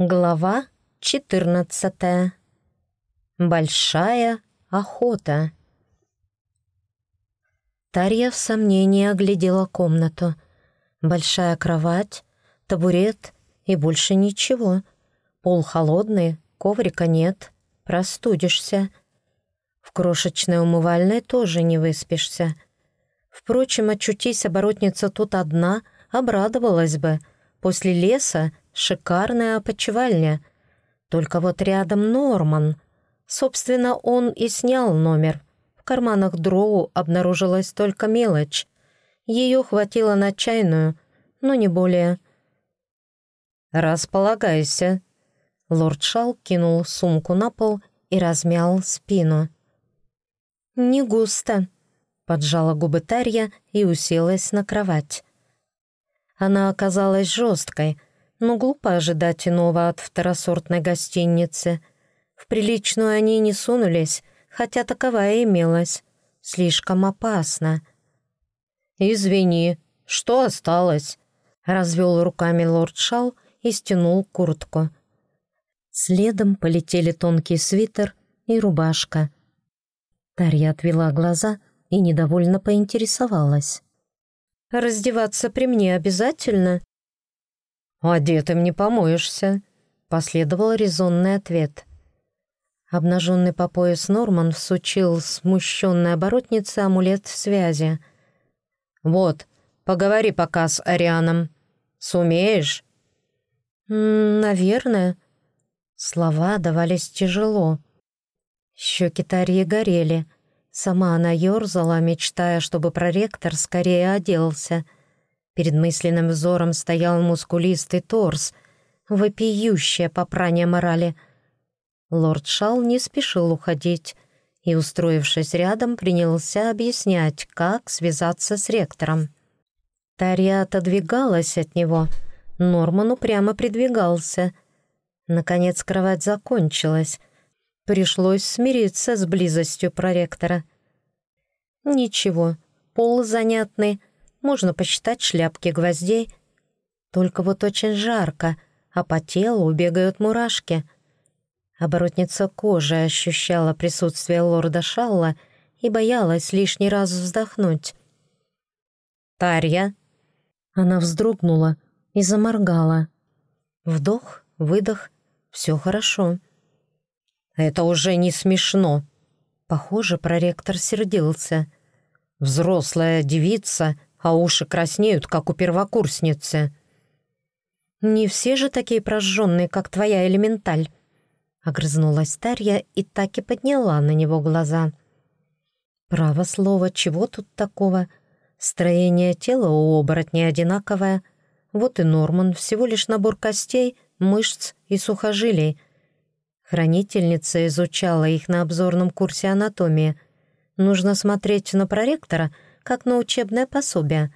Глава 14. Большая охота. Тарья в сомнении оглядела комнату. Большая кровать, табурет и больше ничего. Пол холодный, коврика нет, простудишься. В крошечной умывальной тоже не выспишься. Впрочем, очутись оборотница тут одна, обрадовалась бы. После леса Шикарная опочивальня. Только вот рядом Норман. Собственно, он и снял номер. В карманах Дроу обнаружилась только мелочь. Ее хватило на чайную, но не более. «Располагайся». Лорд Шал кинул сумку на пол и размял спину. «Не густо», — поджала губы Тарья и уселась на кровать. Она оказалась жесткой — но глупо ожидать иного от второсортной гостиницы. В приличную они не сунулись, хотя таковая имелась. Слишком опасно. «Извини, что осталось?» — развел руками лорд Шал и стянул куртку. Следом полетели тонкий свитер и рубашка. Тарья отвела глаза и недовольно поинтересовалась. «Раздеваться при мне обязательно?» «Одетым не помоешься», — последовал резонный ответ. Обнаженный по пояс Норман всучил смущенной оборотнице амулет связи. «Вот, поговори пока с Арианом. Сумеешь?» «Наверное». Слова давались тяжело. Щеки Тарьи горели. Сама она ерзала, мечтая, чтобы проректор скорее оделся — Перед мысленным взором стоял мускулистый торс, вопиющее попрание морали. Лорд Шал не спешил уходить и, устроившись рядом, принялся объяснять, как связаться с ректором. Тарья отодвигалась от него, Норман упрямо придвигался. Наконец кровать закончилась. Пришлось смириться с близостью проректора. Ничего, пол занятный, можно посчитать шляпки гвоздей. Только вот очень жарко, а по телу бегают мурашки. Оборотница кожи ощущала присутствие лорда Шалла и боялась лишний раз вздохнуть. «Тарья!» Она вздрогнула и заморгала. Вдох, выдох, все хорошо. «Это уже не смешно!» Похоже, проректор сердился. «Взрослая девица а уши краснеют, как у первокурсницы». «Не все же такие прожженные, как твоя элементаль», — огрызнулась Тарья и так и подняла на него глаза. «Право слово, чего тут такого? Строение тела у оборотней одинаковое. Вот и Норман, всего лишь набор костей, мышц и сухожилий. Хранительница изучала их на обзорном курсе анатомии. Нужно смотреть на проректора — как на учебное пособие.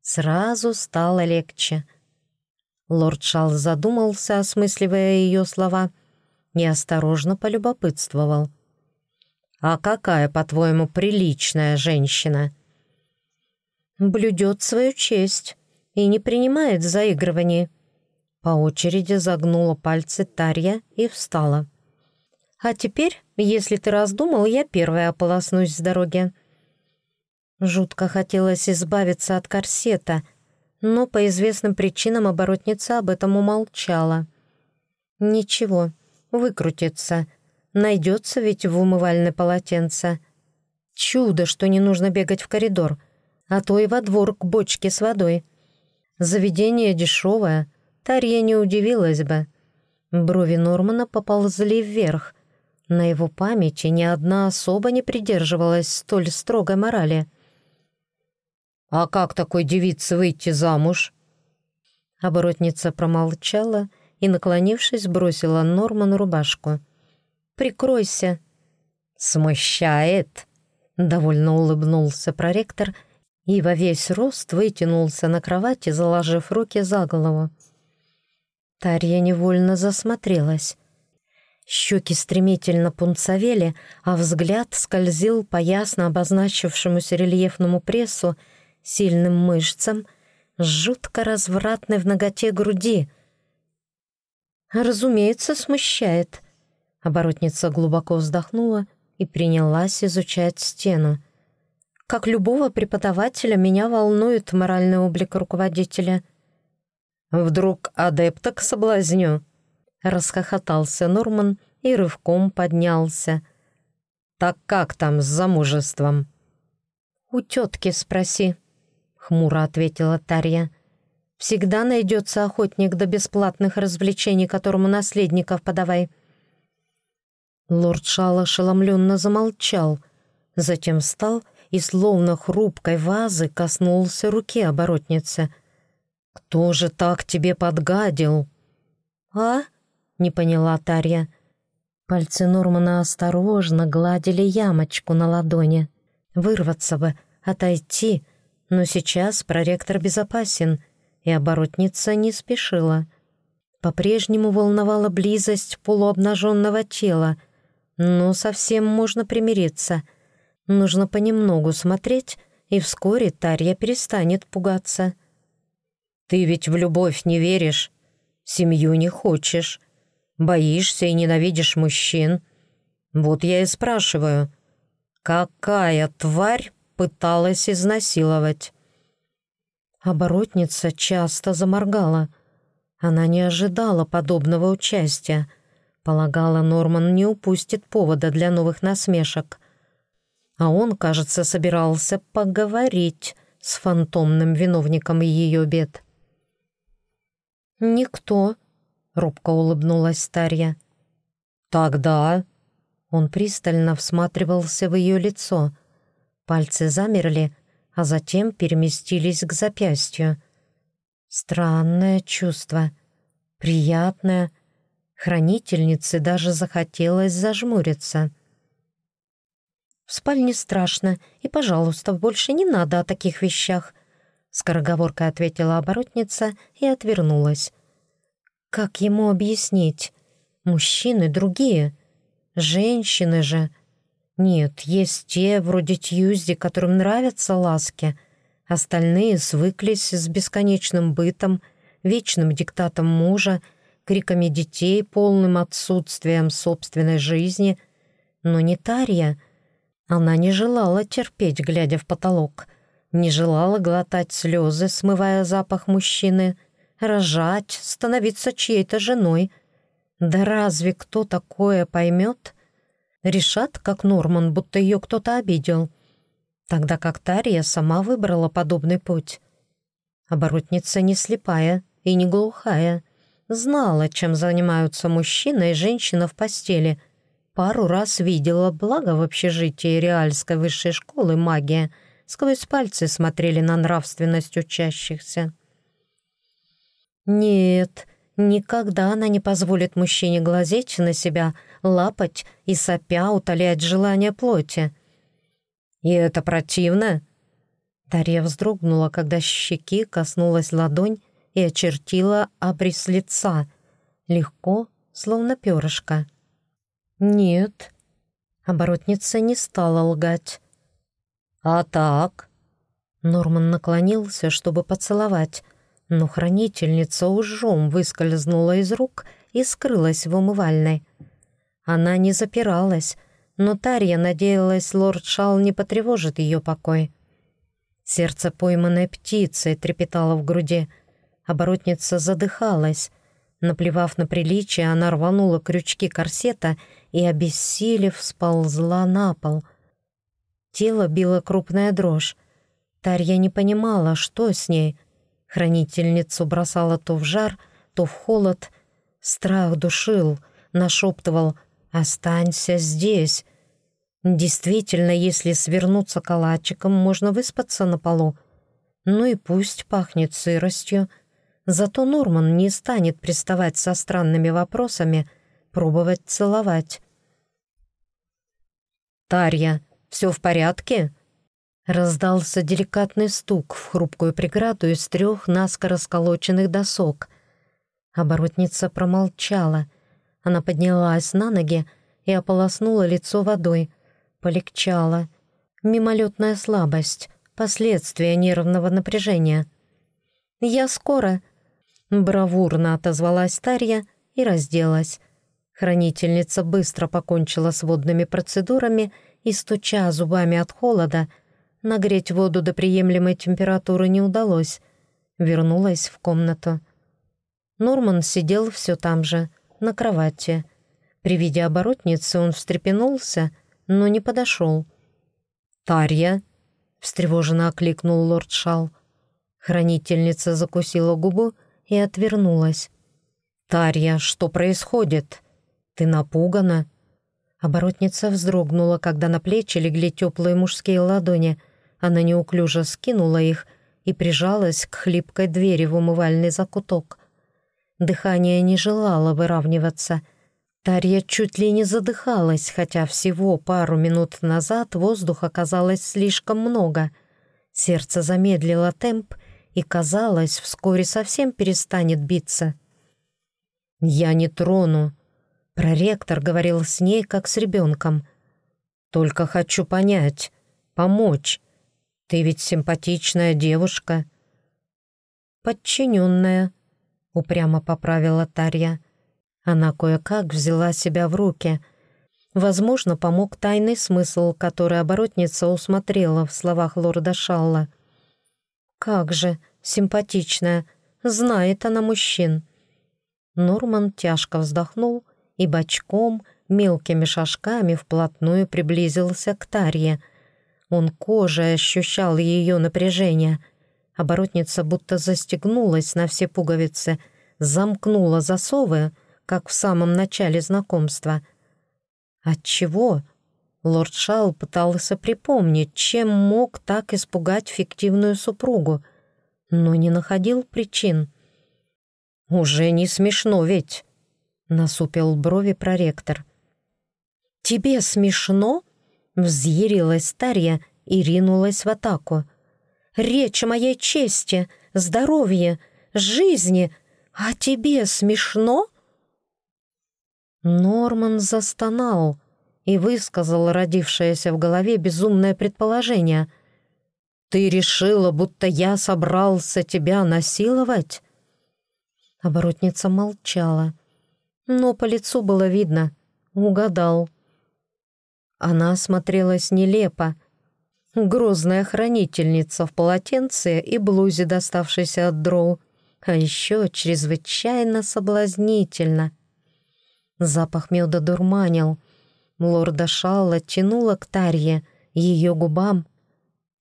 Сразу стало легче. Лорд Шал задумался, осмысливая ее слова, и осторожно полюбопытствовал. «А какая, по-твоему, приличная женщина?» «Блюдет свою честь и не принимает заигрываний». По очереди загнула пальцы Тарья и встала. «А теперь, если ты раздумал, я первая ополоснусь с дороги. Жутко хотелось избавиться от корсета, но по известным причинам оборотница об этом умолчала. Ничего, выкрутится. Найдется ведь в умывальное полотенце. Чудо, что не нужно бегать в коридор, а то и во двор к бочке с водой. Заведение дешевое, Тарья не удивилась бы. Брови Нормана поползли вверх. На его памяти ни одна особа не придерживалась столь строгой морали — «А как такой девице выйти замуж?» Оборотница промолчала и, наклонившись, бросила Норману рубашку. «Прикройся!» «Смущает!» — довольно улыбнулся проректор и во весь рост вытянулся на кровати, заложив руки за голову. Тарья невольно засмотрелась. Щеки стремительно пунцовели, а взгляд скользил по ясно обозначившемуся рельефному прессу сильным мышцам, жутко развратной в ноготе груди. «Разумеется, смущает». Оборотница глубоко вздохнула и принялась изучать стену. «Как любого преподавателя, меня волнует моральный облик руководителя». «Вдруг адепток соблазню?» — расхохотался Норман и рывком поднялся. «Так как там с замужеством?» «У тетки спроси», — хмуро ответила Тарья. «Всегда найдется охотник до бесплатных развлечений, которому наследников подавай». Лорд Шал ошеломленно замолчал, затем встал и, словно хрупкой вазы, коснулся руки оборотницы. «Кто же так тебе подгадил?» «А?» — не поняла Тарья. Пальцы Нормана осторожно гладили ямочку на ладони. Вырваться бы, отойти, но сейчас проректор безопасен, и оборотница не спешила. По-прежнему волновала близость полуобнаженного тела, но совсем можно примириться. Нужно понемногу смотреть, и вскоре Тарья перестанет пугаться. «Ты ведь в любовь не веришь, семью не хочешь, боишься и ненавидишь мужчин. Вот я и спрашиваю, какая тварь пыталась изнасиловать?» Оборотница часто заморгала. Она не ожидала подобного участия. Полагала, Норман не упустит повода для новых насмешек. А он, кажется, собирался поговорить с фантомным виновником ее бед. «Никто», — робко улыбнулась Тарья. «Тогда...» Он пристально всматривался в ее лицо. Пальцы замерли, а затем переместились к запястью. Странное чувство. Приятное. Хранительнице даже захотелось зажмуриться. «В спальне страшно, и, пожалуйста, больше не надо о таких вещах», скороговоркой ответила оборотница и отвернулась. «Как ему объяснить? Мужчины другие. Женщины же...» Нет, есть те, вроде Тьюзди, которым нравятся ласки. Остальные свыклись с бесконечным бытом, вечным диктатом мужа, криками детей, полным отсутствием собственной жизни. Но не Тарья. Она не желала терпеть, глядя в потолок. Не желала глотать слезы, смывая запах мужчины, рожать, становиться чьей-то женой. Да разве кто такое поймет? Решат, как Норман, будто ее кто-то обидел. Тогда как Тария сама выбрала подобный путь. Оборотница не слепая и не глухая. Знала, чем занимаются мужчина и женщина в постели. Пару раз видела, благо в общежитии Реальской высшей школы магия. Сквозь пальцы смотрели на нравственность учащихся. Нет, никогда она не позволит мужчине глазеть на себя — лапать и сопя утолять желание плоти. «И это противно?» Дарья вздрогнула, когда щеки коснулась ладонь и очертила обрис лица. Легко, словно перышко. «Нет». Оборотница не стала лгать. «А так?» Норман наклонился, чтобы поцеловать, но хранительница ужом выскользнула из рук и скрылась в умывальной. Она не запиралась, но Тарья надеялась, лорд Шал не потревожит ее покой. Сердце пойманной птицы трепетало в груди. Оборотница задыхалась. Наплевав на приличие, она рванула крючки корсета и, обессилев, сползла на пол. Тело било крупная дрожь. Тарья не понимала, что с ней. Хранительницу бросала то в жар, то в холод. Страх душил, нашептывал — «Останься здесь». Действительно, если свернуться калачиком, можно выспаться на полу. Ну и пусть пахнет сыростью. Зато Норман не станет приставать со странными вопросами, пробовать целовать. «Тарья, все в порядке?» Раздался деликатный стук в хрупкую преграду из трех наскоро сколоченных досок. Оборотница промолчала — она поднялась на ноги и ополоснула лицо водой. Полегчало. Мимолетная слабость, последствия нервного напряжения. «Я скоро», — бравурно отозвалась Тарья и разделась. Хранительница быстро покончила с водными процедурами и, стуча зубами от холода, нагреть воду до приемлемой температуры не удалось. Вернулась в комнату. Норман сидел все там же, на кровати. При виде оборотницы он встрепенулся, но не подошел. «Тарья!» — встревоженно окликнул лорд Шал. Хранительница закусила губу и отвернулась. «Тарья, что происходит? Ты напугана?» Оборотница вздрогнула, когда на плечи легли теплые мужские ладони. Она неуклюже скинула их и прижалась к хлипкой двери в умывальный закуток. Дыхание не желало выравниваться. Тарья чуть ли не задыхалась, хотя всего пару минут назад воздуха казалось слишком много. Сердце замедлило темп и, казалось, вскоре совсем перестанет биться. «Я не трону», — проректор говорил с ней, как с ребенком. «Только хочу понять, помочь. Ты ведь симпатичная девушка». «Подчиненная», — упрямо поправила Тарья. Она кое-как взяла себя в руки. Возможно, помог тайный смысл, который оборотница усмотрела в словах лорда Шалла. «Как же, симпатичная, знает она мужчин». Норман тяжко вздохнул и бочком, мелкими шажками вплотную приблизился к Тарье. Он кожей ощущал ее напряжение — Оборотница будто застегнулась на все пуговицы, замкнула засовы, как в самом начале знакомства. Отчего? Лорд Шал пытался припомнить, чем мог так испугать фиктивную супругу, но не находил причин. «Уже не смешно ведь!» — насупил брови проректор. «Тебе смешно?» — взъярилась Тарья и ринулась в атаку речь о моей чести, здоровье, жизни, а тебе смешно?» Норман застонал и высказал родившееся в голове безумное предположение. «Ты решила, будто я собрался тебя насиловать?» Оборотница молчала, но по лицу было видно. Угадал. Она смотрелась нелепо, грозная хранительница в полотенце и блузе, доставшейся от дроу, а еще чрезвычайно соблазнительно. Запах меда дурманил. Лорда Шалла тянула к Тарье, ее губам.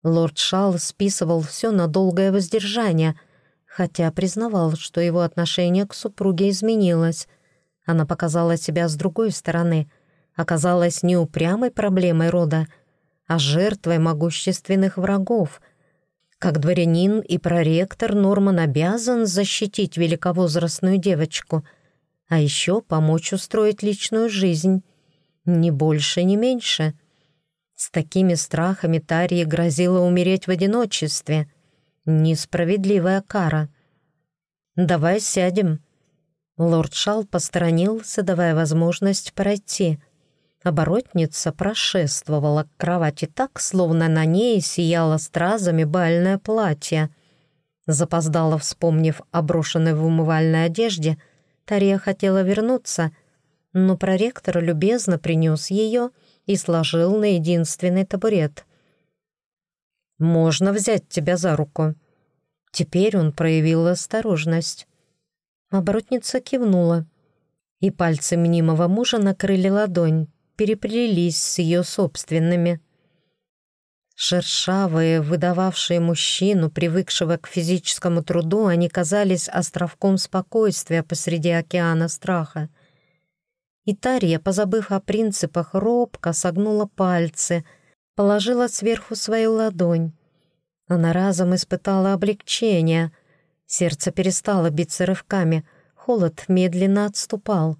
Лорд Шалл списывал все на долгое воздержание, хотя признавал, что его отношение к супруге изменилось. Она показала себя с другой стороны, оказалась не упрямой проблемой рода, а жертвой могущественных врагов. Как дворянин и проректор Норман обязан защитить великовозрастную девочку, а еще помочь устроить личную жизнь. Ни больше, ни меньше. С такими страхами Тарье грозило умереть в одиночестве. Несправедливая кара. «Давай сядем». Лорд Шал посторонился, давая возможность пройти — Оборотница прошествовала к кровати так, словно на ней сияло стразами бальное платье. Запоздала, вспомнив о брошенной в умывальной одежде, Тария хотела вернуться, но проректор любезно принес ее и сложил на единственный табурет. «Можно взять тебя за руку?» Теперь он проявил осторожность. Оборотница кивнула, и пальцы мнимого мужа накрыли ладонь, переплелись с ее собственными. Шершавые, выдававшие мужчину, привыкшего к физическому труду, они казались островком спокойствия посреди океана страха. И Тарья, позабыв о принципах, робко согнула пальцы, положила сверху свою ладонь. Она разом испытала облегчение. Сердце перестало биться рывками, холод медленно отступал.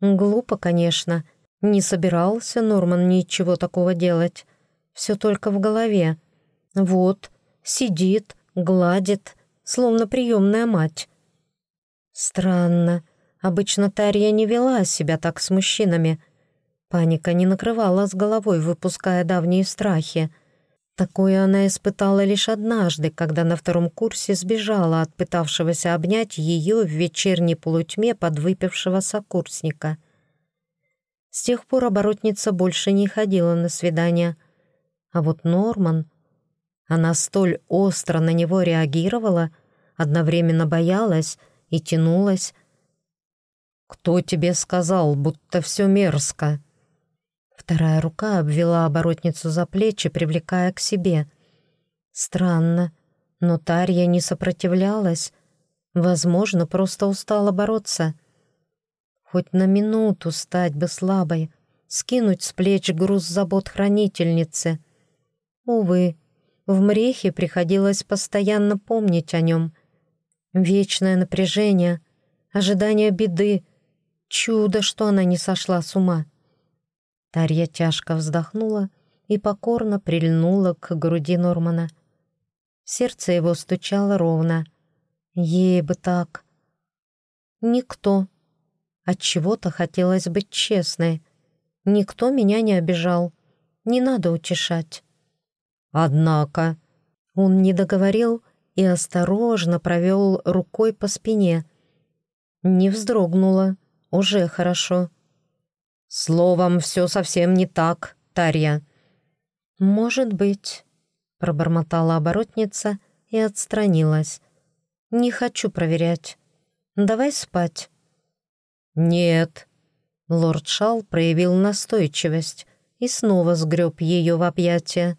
Глупо, конечно, не собирался Норман ничего такого делать. Все только в голове. Вот, сидит, гладит, словно приемная мать. Странно. Обычно Тарья не вела себя так с мужчинами. Паника не накрывала с головой, выпуская давние страхи. Такое она испытала лишь однажды, когда на втором курсе сбежала от пытавшегося обнять ее в вечерней полутьме подвыпившего сокурсника. С тех пор оборотница больше не ходила на свидания. А вот Норман... Она столь остро на него реагировала, одновременно боялась и тянулась. «Кто тебе сказал, будто все мерзко?» Вторая рука обвела оборотницу за плечи, привлекая к себе. Странно, но Тарья не сопротивлялась. Возможно, просто устала бороться. Хоть на минуту стать бы слабой, скинуть с плеч груз забот хранительницы. Увы, в Мрехе приходилось постоянно помнить о нем. Вечное напряжение, ожидание беды, чудо, что она не сошла с ума. Тарья тяжко вздохнула и покорно прильнула к груди Нормана. Сердце его стучало ровно. Ей бы так. Никто. От чего-то хотелось быть честной. Никто меня не обижал. Не надо утешать. Однако он не договорил и осторожно провел рукой по спине. Не вздрогнула. Уже хорошо. «Словом, все совсем не так, Тарья». «Может быть», — пробормотала оборотница и отстранилась. «Не хочу проверять. Давай спать». «Нет». Лорд Шал проявил настойчивость и снова сгреб ее в объятия.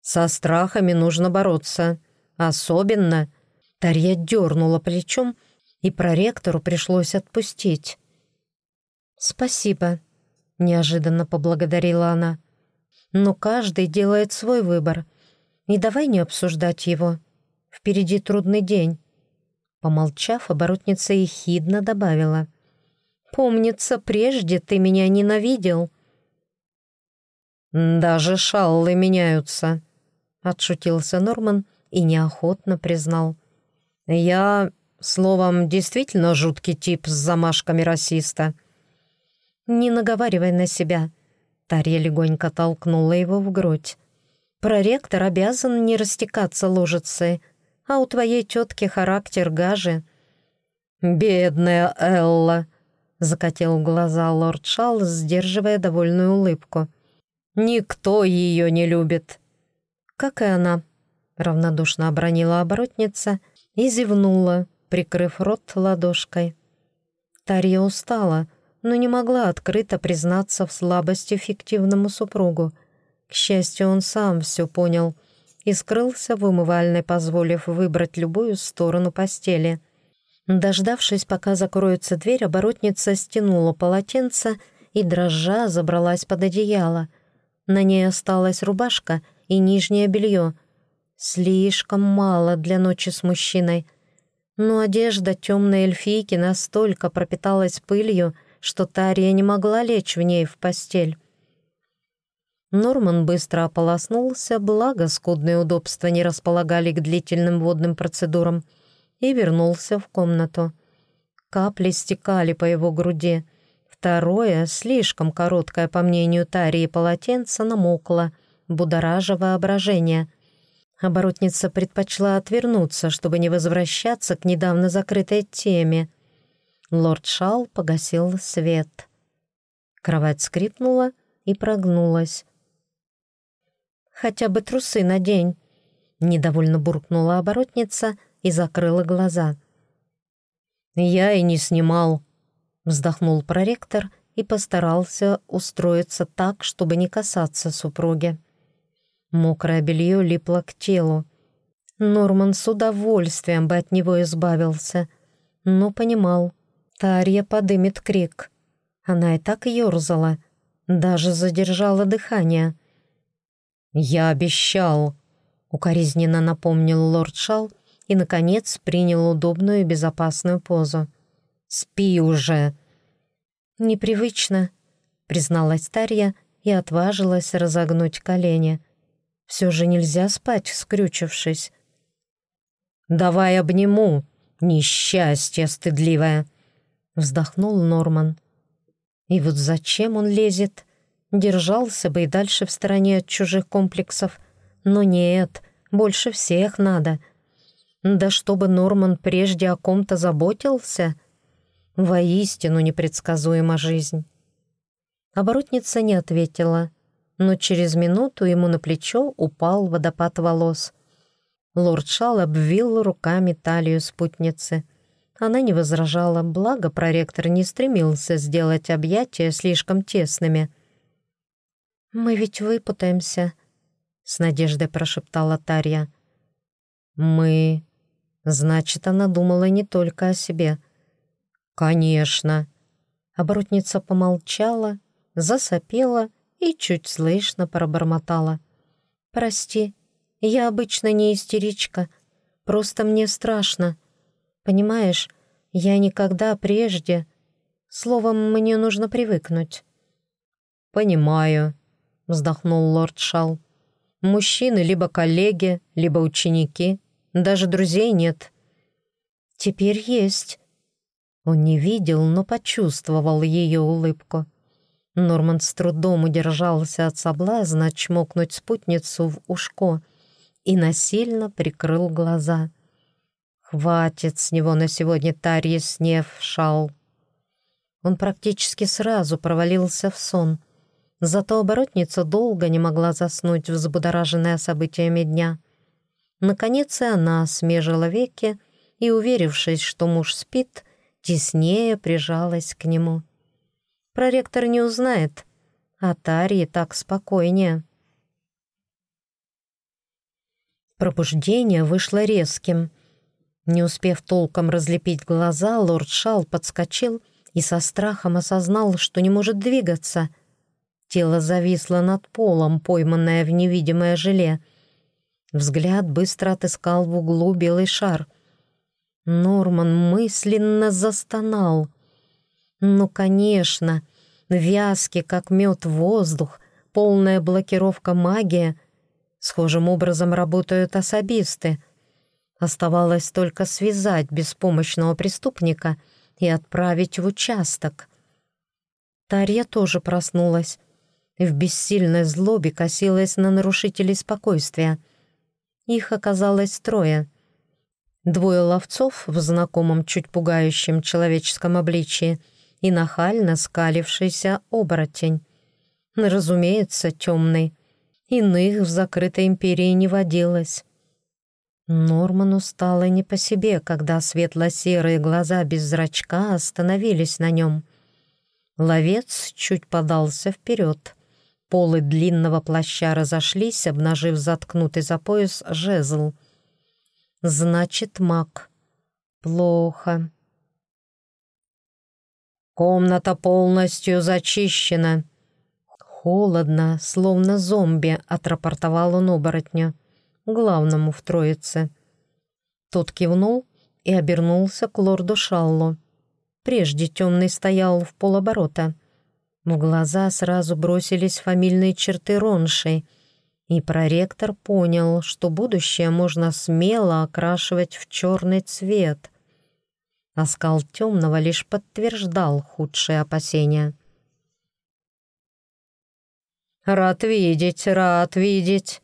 «Со страхами нужно бороться. Особенно...» Тарья дернула плечом, и проректору пришлось отпустить. «Спасибо», — неожиданно поблагодарила она. «Но каждый делает свой выбор. И давай не обсуждать его. Впереди трудный день». Помолчав, оборотница ехидно добавила. «Помнится, прежде ты меня ненавидел». «Даже шаллы меняются», — отшутился Норман и неохотно признал. «Я, словом, действительно жуткий тип с замашками расиста». «Не наговаривай на себя», — Тарья легонько толкнула его в грудь. «Проректор обязан не растекаться лужицей, а у твоей тетки характер гаже». «Бедная Элла», — закатил глаза лорд Шал, сдерживая довольную улыбку. «Никто ее не любит». «Как и она», — равнодушно обронила оборотница и зевнула, прикрыв рот ладошкой. Тарья устала, — но не могла открыто признаться в слабости фиктивному супругу. К счастью, он сам все понял и скрылся в умывальной, позволив выбрать любую сторону постели. Дождавшись, пока закроется дверь, оборотница стянула полотенце и, дрожа, забралась под одеяло. На ней осталась рубашка и нижнее белье. Слишком мало для ночи с мужчиной. Но одежда темной эльфийки настолько пропиталась пылью, что Тария не могла лечь в ней в постель. Норман быстро ополоснулся, благо скудные удобства не располагали к длительным водным процедурам, и вернулся в комнату. Капли стекали по его груди. Второе, слишком короткое, по мнению Тарии, полотенце намокло, будоража воображение. Оборотница предпочла отвернуться, чтобы не возвращаться к недавно закрытой теме — Лорд Шал погасил свет. Кровать скрипнула и прогнулась. «Хотя бы трусы надень», — недовольно буркнула оборотница и закрыла глаза. «Я и не снимал», — вздохнул проректор и постарался устроиться так, чтобы не касаться супруги. Мокрое белье липло к телу. Норман с удовольствием бы от него избавился, но понимал, Тарья подымет крик. Она и так ерзала, даже задержала дыхание. «Я обещал», — укоризненно напомнил лорд Шал и, наконец, принял удобную и безопасную позу. «Спи уже!» «Непривычно», — призналась Тарья и отважилась разогнуть колени. «Все же нельзя спать, скрючившись». «Давай обниму, несчастье стыдливое!» Вздохнул Норман. И вот зачем он лезет? Держался бы и дальше в стороне от чужих комплексов. Но нет, больше всех надо. Да чтобы Норман прежде о ком-то заботился. Воистину непредсказуема жизнь. Оборотница не ответила, но через минуту ему на плечо упал водопад волос. Лорд Шал обвил руками талию спутницы. Она не возражала, благо проректор не стремился сделать объятия слишком тесными. «Мы ведь выпутаемся», — с надеждой прошептала Тарья. «Мы...» Значит, она думала не только о себе. «Конечно». Оборотница помолчала, засопела и чуть слышно пробормотала. «Прости, я обычно не истеричка, просто мне страшно. Понимаешь, я никогда прежде... Словом, мне нужно привыкнуть». «Понимаю», — вздохнул лорд Шал. «Мужчины либо коллеги, либо ученики, даже друзей нет». «Теперь есть». Он не видел, но почувствовал ее улыбку. Норман с трудом удержался от соблазна чмокнуть спутницу в ушко и насильно прикрыл глаза. Хватит с него на сегодня Тарье снев шал. Он практически сразу провалился в сон. Зато оборотница долго не могла заснуть, взбудораженная событиями дня. Наконец и она смежила веки и, уверившись, что муж спит, теснее прижалась к нему. Проректор не узнает, а Тарье так спокойнее. Пробуждение вышло резким — не успев толком разлепить глаза, лорд Шал подскочил и со страхом осознал, что не может двигаться. Тело зависло над полом, пойманное в невидимое желе. Взгляд быстро отыскал в углу белый шар. Норман мысленно застонал. «Ну, конечно, вязкий, как мед, воздух, полная блокировка магии. Схожим образом работают особисты — Оставалось только связать беспомощного преступника и отправить в участок. Тарья тоже проснулась и в бессильной злобе косилась на нарушителей спокойствия. Их оказалось трое. Двое ловцов в знакомом чуть пугающем человеческом обличии и нахально скалившийся оборотень. Разумеется, темный. Иных в закрытой империи не водилось. Норману стало не по себе, когда светло-серые глаза без зрачка остановились на нем. Ловец чуть подался вперед. Полы длинного плаща разошлись, обнажив заткнутый за пояс жезл. «Значит, маг. Плохо». «Комната полностью зачищена». Холодно, словно зомби, отрапортовал он оборотню главному в троице. Тот кивнул и обернулся к лорду Шаллу. Прежде темный стоял в полоборота. В глаза сразу бросились фамильные черты Роншей, и проректор понял, что будущее можно смело окрашивать в черный цвет. Оскал темного лишь подтверждал худшие опасения. «Рад видеть, рад видеть!»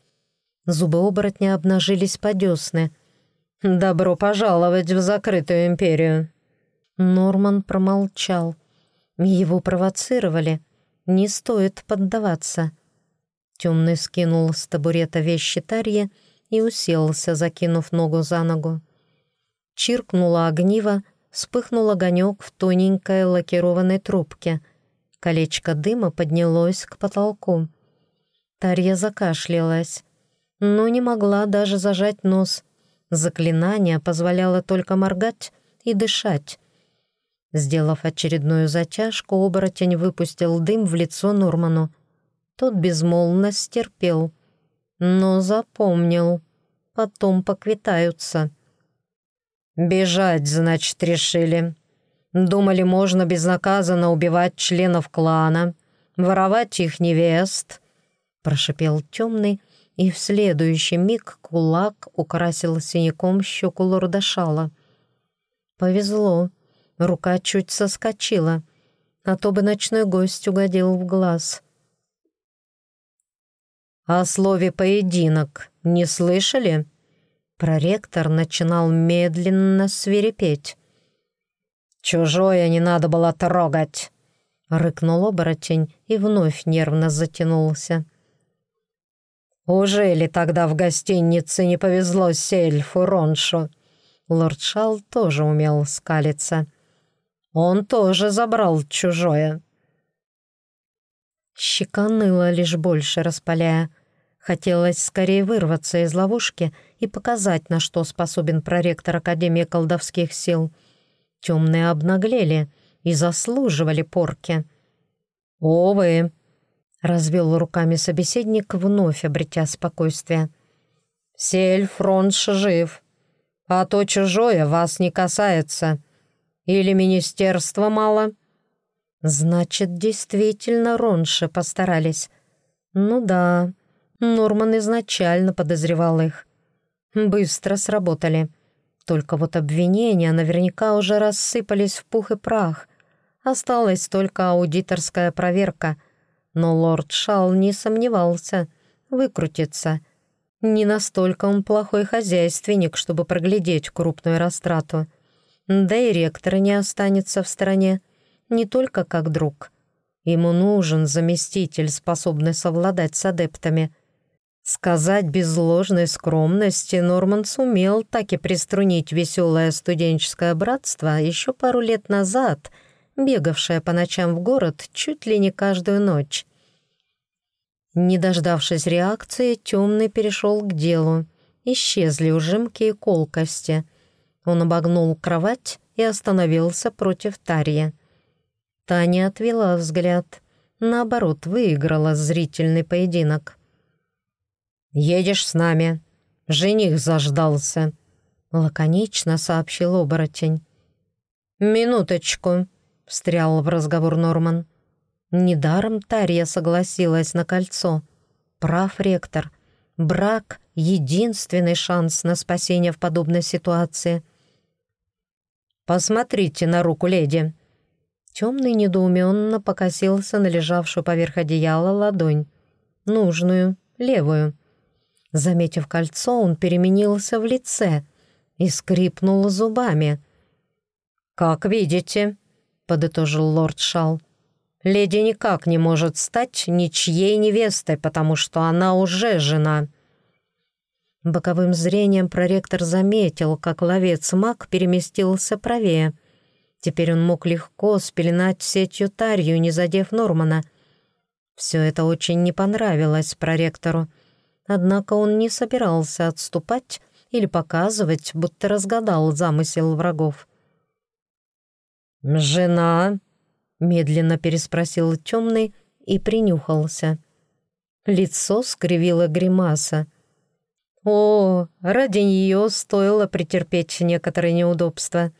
Зубы оборотня обнажились по десны. «Добро пожаловать в закрытую империю!» Норман промолчал. Его провоцировали. Не стоит поддаваться. Темный скинул с табурета вещи Тарье и уселся, закинув ногу за ногу. Чиркнуло огниво, вспыхнул огонек в тоненькой лакированной трубке. Колечко дыма поднялось к потолку. Тарья закашлялась но не могла даже зажать нос. Заклинание позволяло только моргать и дышать. Сделав очередную затяжку, оборотень выпустил дым в лицо Нурману. Тот безмолвно стерпел, но запомнил. Потом поквитаются. «Бежать, значит, решили. Думали, можно безнаказанно убивать членов клана, воровать их невест», — прошипел темный, и в следующий миг кулак украсил синяком щеку лорда Шала. Повезло, рука чуть соскочила, а то бы ночной гость угодил в глаз. «О слове «поединок» не слышали?» Проректор начинал медленно свирепеть. «Чужое не надо было трогать!» — рыкнул оборотень и вновь нервно затянулся. «Уже ли тогда в гостинице не повезло сельфу Роншу?» Лорд Шал тоже умел скалиться. «Он тоже забрал чужое». Щека ныла лишь больше, распаляя. Хотелось скорее вырваться из ловушки и показать, на что способен проректор Академии колдовских сил. Темные обнаглели и заслуживали порки. «Овы!» — развел руками собеседник, вновь обретя спокойствие. «Сельфронш жив, а то чужое вас не касается. Или министерства мало?» «Значит, действительно Ронши постарались. Ну да, Норман изначально подозревал их. Быстро сработали. Только вот обвинения наверняка уже рассыпались в пух и прах. Осталась только аудиторская проверка. Но лорд Шал не сомневался. Выкрутится. Не настолько он плохой хозяйственник, чтобы проглядеть крупную растрату. Да и ректор не останется в стороне. Не только как друг. Ему нужен заместитель, способный совладать с адептами — Сказать без ложной скромности Норман сумел так и приструнить веселое студенческое братство еще пару лет назад, бегавшее по ночам в город чуть ли не каждую ночь. Не дождавшись реакции, темный перешел к делу. Исчезли ужимки и колкости. Он обогнул кровать и остановился против Тарьи. Таня отвела взгляд. Наоборот, выиграла зрительный поединок. «Едешь с нами. Жених заждался», — лаконично сообщил оборотень. «Минуточку», — встрял в разговор Норман. Недаром Тарья согласилась на кольцо. Прав ректор. Брак — единственный шанс на спасение в подобной ситуации. «Посмотрите на руку леди». Темный недоуменно покосился на лежавшую поверх одеяла ладонь. Нужную, левую. Заметив кольцо, он переменился в лице и скрипнул зубами. «Как видите», — подытожил лорд Шал, «леди никак не может стать ничьей невестой, потому что она уже жена». Боковым зрением проректор заметил, как ловец-маг переместился правее. Теперь он мог легко спеленать сетью Тарью, не задев Нормана. Все это очень не понравилось проректору. Однако он не собирался отступать или показывать, будто разгадал замысел врагов. «Жена?» — медленно переспросил темный и принюхался. Лицо скривило гримаса. О, ради нее стоило претерпеть некоторые неудобства.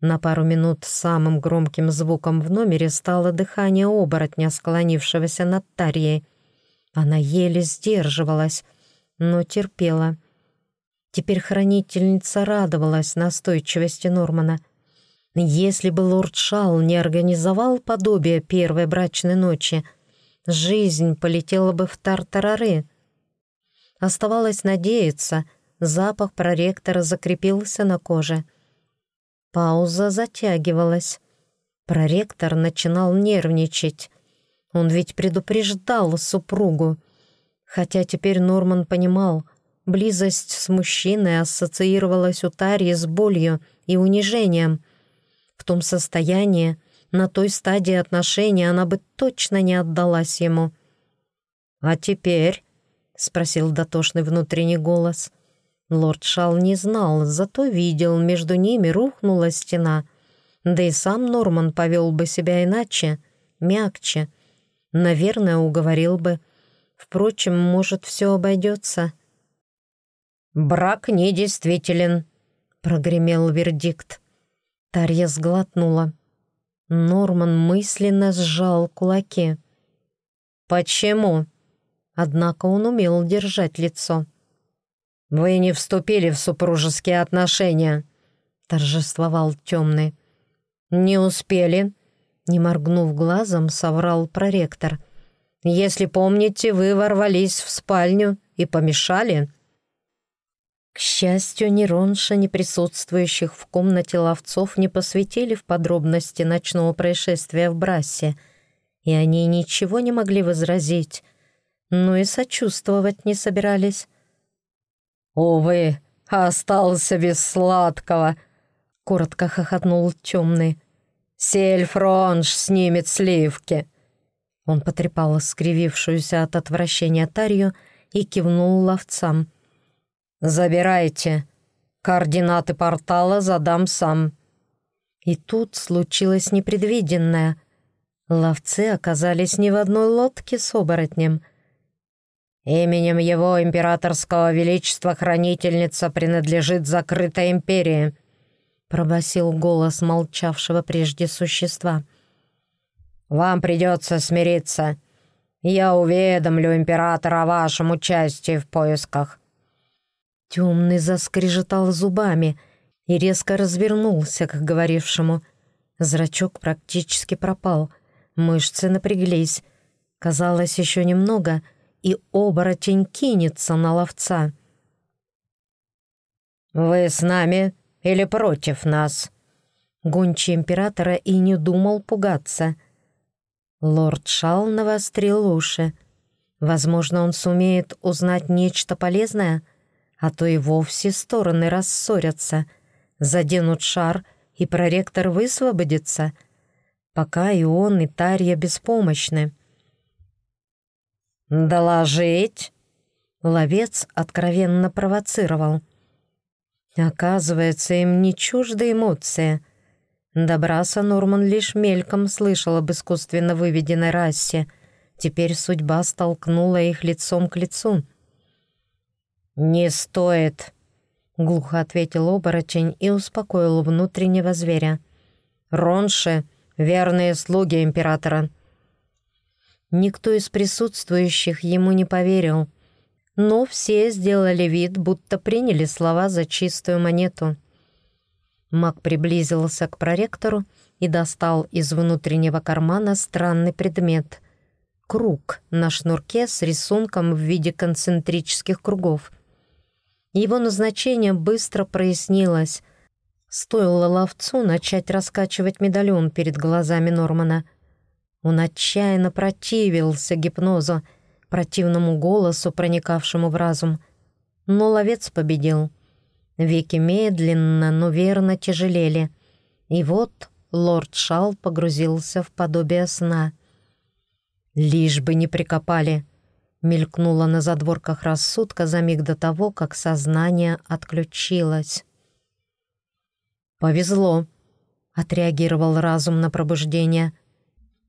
На пару минут самым громким звуком в номере стало дыхание оборотня, склонившегося над Тарьей. Она еле сдерживалась, но терпела. Теперь хранительница радовалась настойчивости Нормана. Если бы лорд Шал не организовал подобие первой брачной ночи, жизнь полетела бы в тартарары. Оставалось надеяться, запах проректора закрепился на коже. Пауза затягивалась. Проректор начинал нервничать. Он ведь предупреждал супругу. Хотя теперь Норман понимал, близость с мужчиной ассоциировалась у Тарьи с болью и унижением. В том состоянии, на той стадии отношений она бы точно не отдалась ему. «А теперь?» — спросил дотошный внутренний голос. Лорд Шал не знал, зато видел, между ними рухнула стена. Да и сам Норман повел бы себя иначе, мягче, Наверное, уговорил бы. Впрочем, может, все обойдется. «Брак недействителен», — прогремел вердикт. Тарья сглотнула. Норман мысленно сжал кулаки. «Почему?» Однако он умел держать лицо. «Вы не вступили в супружеские отношения», — торжествовал темный. «Не успели», не моргнув глазом, соврал проректор. Если помните, вы ворвались в спальню и помешали». К счастью, ни Ронша, ни присутствующих в комнате ловцов не посвятили в подробности ночного происшествия в Брассе, и они ничего не могли возразить, но и сочувствовать не собирались. «Увы, остался без сладкого», — коротко хохотнул темный. «Сельф Ронш снимет сливки». Он потрепал скривившуюся от отвращения Тарью и кивнул ловцам — «Забирайте. Координаты портала задам сам». И тут случилось непредвиденное. Ловцы оказались не в одной лодке с оборотнем. «Именем его императорского величества хранительница принадлежит закрытой империи», пробасил голос молчавшего прежде существа. «Вам придется смириться. Я уведомлю императора о вашем участии в поисках. Темный заскрежетал зубами и резко развернулся к говорившему. Зрачок практически пропал, мышцы напряглись. Казалось, еще немного, и оборотень кинется на ловца. «Вы с нами или против нас?» Гончий императора и не думал пугаться. Лорд Шал навострил уши. Возможно, он сумеет узнать нечто полезное — а то и вовсе стороны рассорятся, заденут шар, и проректор высвободится, пока и он, и Тарья беспомощны. «Доложить?» Ловец откровенно провоцировал. Оказывается, им не чужды эмоции. Добраса Норман лишь мельком слышал об искусственно выведенной расе. Теперь судьба столкнула их лицом к лицу — «Не стоит», — глухо ответил оборотень и успокоил внутреннего зверя. «Ронши — верные слуги императора». Никто из присутствующих ему не поверил, но все сделали вид, будто приняли слова за чистую монету. Маг приблизился к проректору и достал из внутреннего кармана странный предмет — круг на шнурке с рисунком в виде концентрических кругов — его назначение быстро прояснилось. Стоило ловцу начать раскачивать медальон перед глазами Нормана. Он отчаянно противился гипнозу, противному голосу, проникавшему в разум. Но ловец победил. Веки медленно, но верно тяжелели. И вот лорд Шал погрузился в подобие сна. «Лишь бы не прикопали!» Мелькнуло на задворках рассудка за миг до того, как сознание отключилось. «Повезло», — отреагировал разум на пробуждение.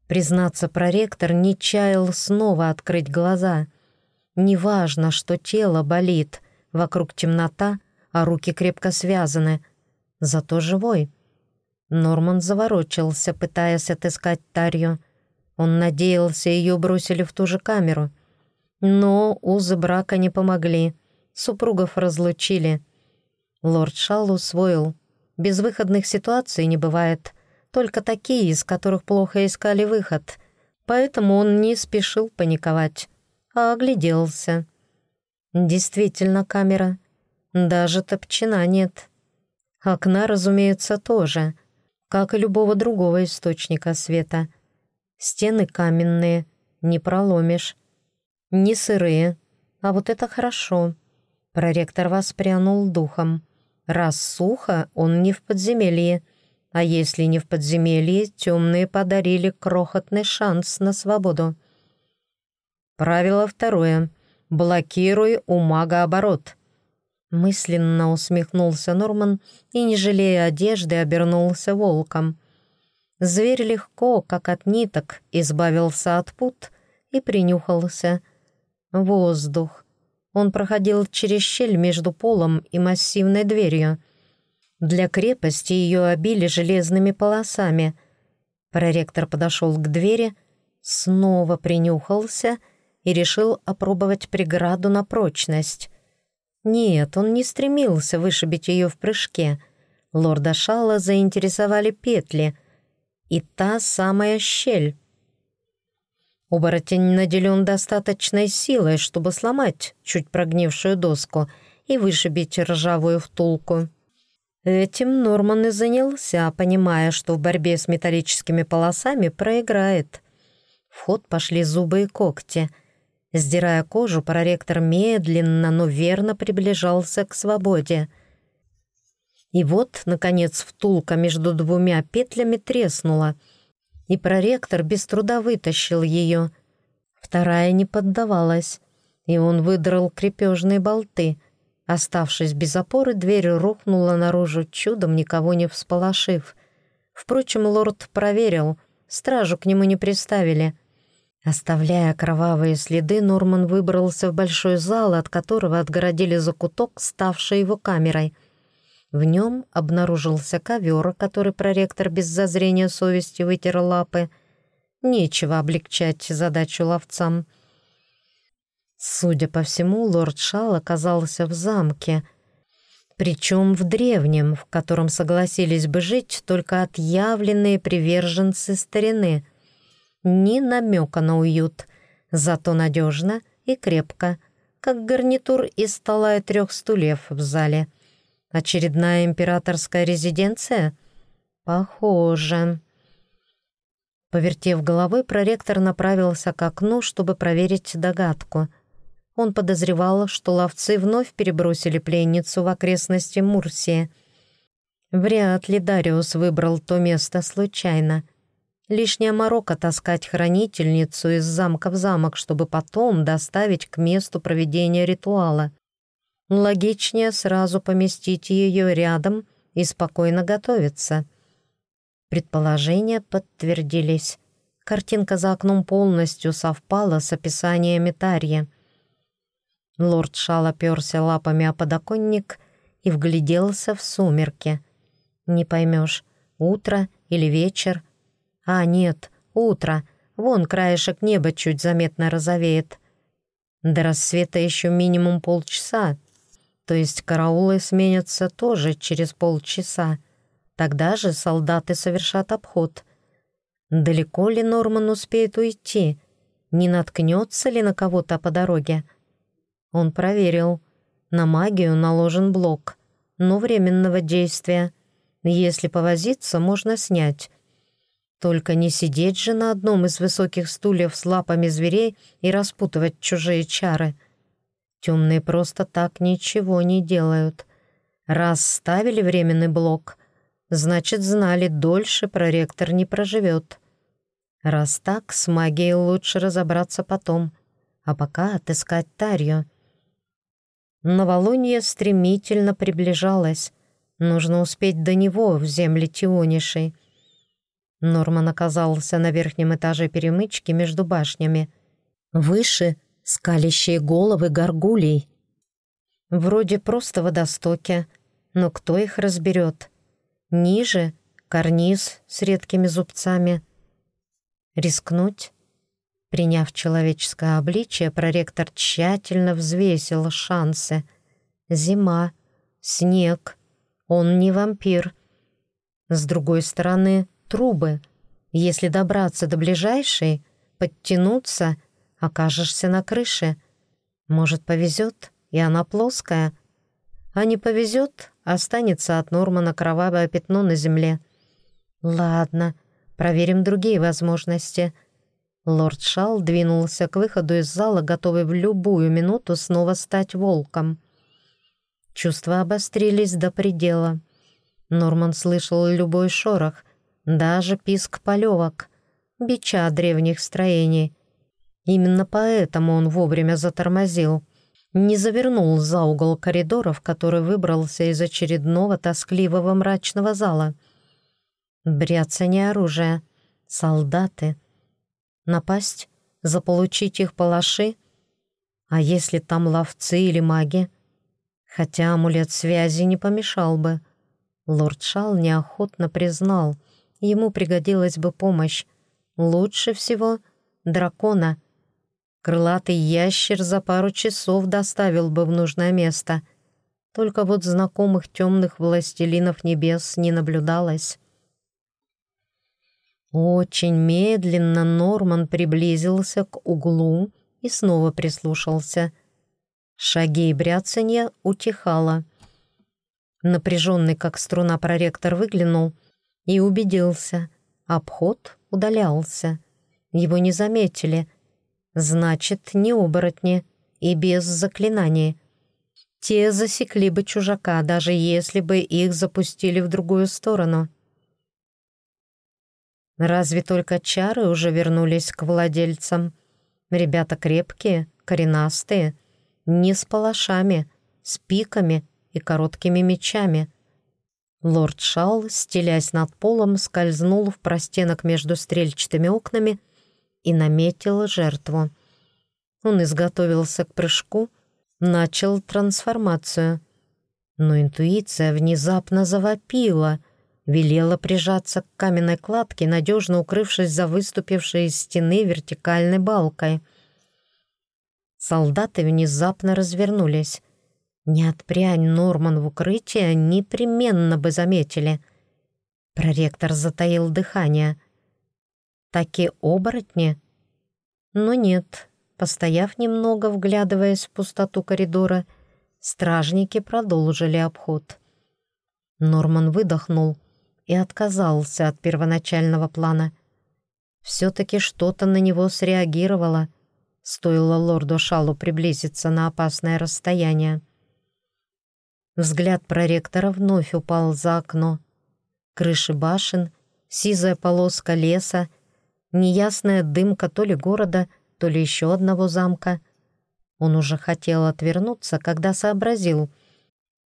Признаться, проректор не чаял снова открыть глаза. Неважно, что тело болит, вокруг темнота, а руки крепко связаны, зато живой. Норман заворочился, пытаясь отыскать Тарью. Он надеялся, ее бросили в ту же камеру — но узы брака не помогли. Супругов разлучили. Лорд Шалл усвоил. Безвыходных ситуаций не бывает. Только такие, из которых плохо искали выход. Поэтому он не спешил паниковать, а огляделся. Действительно камера. Даже топчина нет. Окна, разумеется, тоже, как и любого другого источника света. Стены каменные, не проломишь. Не сырые. А вот это хорошо. Проректор воспрянул духом. Раз сухо, он не в подземелье. А если не в подземелье, темные подарили крохотный шанс на свободу. Правило второе. Блокируй у мага оборот. Мысленно усмехнулся Норман и, не жалея одежды, обернулся волком. Зверь легко, как от ниток, избавился от пут и принюхался — Воздух. Он проходил через щель между полом и массивной дверью. Для крепости ее обили железными полосами. Проректор подошел к двери, снова принюхался и решил опробовать преграду на прочность. Нет, он не стремился вышибить ее в прыжке. Лорда Шала заинтересовали петли и та самая щель. Оборотень наделен достаточной силой, чтобы сломать чуть прогнившую доску и вышибить ржавую втулку. Этим Норман и занялся, понимая, что в борьбе с металлическими полосами проиграет. В ход пошли зубы и когти. Сдирая кожу, проректор медленно, но верно приближался к свободе. И вот, наконец, втулка между двумя петлями треснула, и проректор без труда вытащил ее. Вторая не поддавалась, и он выдрал крепежные болты — Оставшись без опоры, дверь рухнула наружу, чудом никого не всполошив. Впрочем, лорд проверил, стражу к нему не приставили. Оставляя кровавые следы, Норман выбрался в большой зал, от которого отгородили закуток, ставший его камерой. В нем обнаружился ковер, который проректор без зазрения совести вытер лапы. Нечего облегчать задачу ловцам — Судя по всему, лорд Шал оказался в замке, причем в древнем, в котором согласились бы жить только отъявленные приверженцы старины. Ни намека на уют, зато надежно и крепко, как гарнитур из стола и трех стульев в зале. Очередная императорская резиденция? Похоже. Повертев головой, проректор направился к окну, чтобы проверить догадку — он подозревал, что ловцы вновь перебросили пленницу в окрестности Мурсии. Вряд ли Дариус выбрал то место случайно. Лишняя морока таскать хранительницу из замка в замок, чтобы потом доставить к месту проведения ритуала. Логичнее сразу поместить ее рядом и спокойно готовиться. Предположения подтвердились. Картинка за окном полностью совпала с описаниями Тарья. Лорд Шал оперся лапами о подоконник и вгляделся в сумерки. Не поймешь, утро или вечер. А, нет, утро. Вон краешек неба чуть заметно розовеет. До рассвета еще минимум полчаса. То есть караулы сменятся тоже через полчаса. Тогда же солдаты совершат обход. Далеко ли Норман успеет уйти? Не наткнется ли на кого-то по дороге? Он проверил. На магию наложен блок, но временного действия. Если повозиться, можно снять. Только не сидеть же на одном из высоких стульев с лапами зверей и распутывать чужие чары. Темные просто так ничего не делают. Раз ставили временный блок, значит, знали, дольше проректор не проживет. Раз так, с магией лучше разобраться потом, а пока отыскать Тарью. Новолуние стремительно приближалось. Нужно успеть до него в земле Тионишей. Норман оказался на верхнем этаже перемычки между башнями. Выше — скалящие головы горгулей. Вроде просто водостоки, но кто их разберет? Ниже — карниз с редкими зубцами. Рискнуть? Приняв человеческое обличие, проректор тщательно взвесил шансы. Зима, снег, он не вампир. С другой стороны, трубы. Если добраться до ближайшей, подтянуться, окажешься на крыше. Может, повезет, и она плоская. А не повезет, останется от Нормана кровавое пятно на земле. Ладно, проверим другие возможности — Лорд Шал двинулся к выходу из зала, готовый в любую минуту снова стать волком. Чувства обострились до предела. Норман слышал любой шорох, даже писк полевок, бича древних строений. Именно поэтому он вовремя затормозил, не завернул за угол коридора, в который выбрался из очередного тоскливого мрачного зала. Бряцание оружия, солдаты — Напасть? Заполучить их палаши? А если там ловцы или маги? Хотя амулет связи не помешал бы. Лорд Шал неохотно признал, ему пригодилась бы помощь. Лучше всего дракона. Крылатый ящер за пару часов доставил бы в нужное место. Только вот знакомых темных властелинов небес не наблюдалось. Очень медленно Норман приблизился к углу и снова прислушался. Шаги и бряцанье утихало. Напряженный, как струна, проректор выглянул и убедился. Обход удалялся. Его не заметили. Значит, не оборотни и без заклинаний. Те засекли бы чужака, даже если бы их запустили в другую сторону. Разве только чары уже вернулись к владельцам? Ребята крепкие, коренастые, не с палашами, с пиками и короткими мечами. Лорд Шал, стелясь над полом, скользнул в простенок между стрельчатыми окнами и наметил жертву. Он изготовился к прыжку, начал трансформацию. Но интуиция внезапно завопила — велела прижаться к каменной кладке, надежно укрывшись за выступившей из стены вертикальной балкой. Солдаты внезапно развернулись. Не отпрянь Норман в укрытие, непременно бы заметили. Проректор затаил дыхание. Таки оборотни? Но нет, постояв немного, вглядываясь в пустоту коридора, стражники продолжили обход. Норман выдохнул, и отказался от первоначального плана. Все-таки что-то на него среагировало, стоило лорду Шалу приблизиться на опасное расстояние. Взгляд проректора вновь упал за окно. Крыши башен, сизая полоска леса, неясная дымка то ли города, то ли еще одного замка. Он уже хотел отвернуться, когда сообразил.